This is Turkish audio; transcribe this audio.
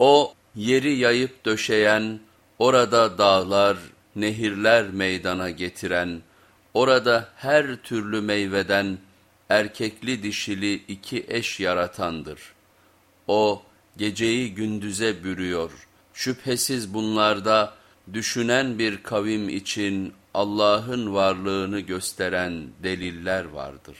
O yeri yayıp döşeyen, orada dağlar, nehirler meydana getiren, orada her türlü meyveden erkekli dişili iki eş yaratandır. O geceyi gündüze bürüyor. Şüphesiz bunlarda düşünen bir kavim için Allah'ın varlığını gösteren deliller vardır.